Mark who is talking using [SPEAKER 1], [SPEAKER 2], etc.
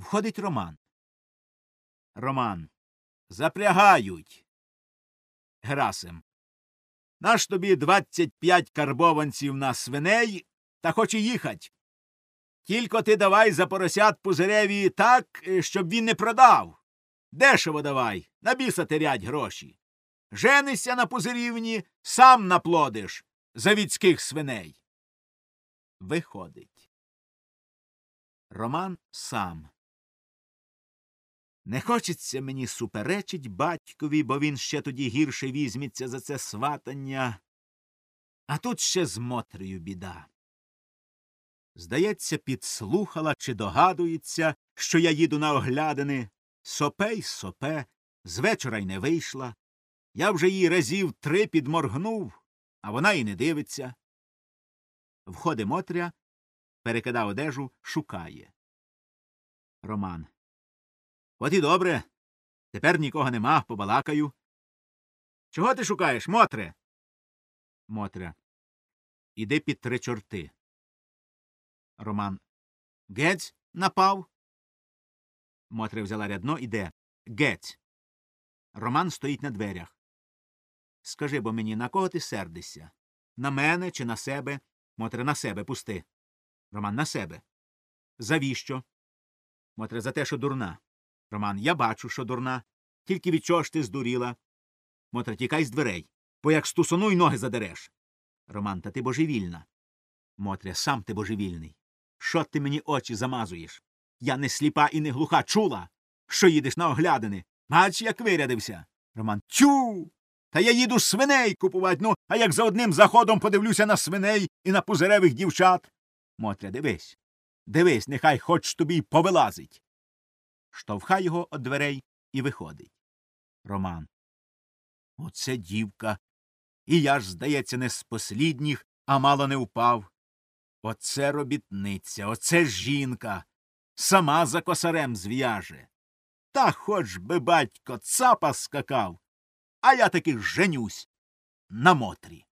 [SPEAKER 1] Входить Роман. Роман. Запрягають. Герасим. Наш тобі двадцять п'ять карбованців на свиней та хоче їхать. Тільки ти давай за поросят пузиреві так, е, щоб він не продав. Дешево давай, на біса терять гроші. Женися на пузирівні, сам наплодиш завідських свиней. Виходить. Роман сам. Не хочеться мені суперечить батькові, бо він ще тоді гірше візьметься за це сватання. А тут ще з Мотрею біда. Здається, підслухала чи догадується, що я їду на оглядини. Сопе й сопе, з вечора й не вийшла. Я вже їй разів три підморгнув, а вона й не дивиться. Входить Мотря, перекидав одежу, шукає. Роман. От і добре. Тепер нікого нема, побалакаю. Чого ти шукаєш, Мотре? Мотря. Іди під три чорти. Роман. Гець напав. Мотря взяла рядно іде. Гець. Роман стоїть на дверях. Скажи бо мені, на кого ти сердишся? На мене чи на себе? Мотре, на себе пусти. Роман на себе. Завіщо? Мотре, за те, що дурна. Роман, я бачу, що дурна. Тільки від чого ж ти здуріла? Мотре, тікай з дверей, бо як стусону й ноги задереш. Роман, та ти божевільна. Мотря, сам ти божевільний. Що ти мені очі замазуєш? Я не сліпа і не глуха, чула, що їдеш на оглядини. Бач, як вирядився. Роман. Тю. Та я їду свиней купувати, ну, а як за одним заходом подивлюся на свиней і на пузиревих дівчат. Мотря, дивись. Дивись, нехай хоч тобі й повилазить. Штовхай його од дверей і виходить. Роман. Оце дівка. І я ж, здається, не з послідніх, а мало не впав. Оце робітниця, оце жінка. Сама за косарем зв'яже. Та хоч би батько цапа скакав, а я таки женюсь на Мотрі.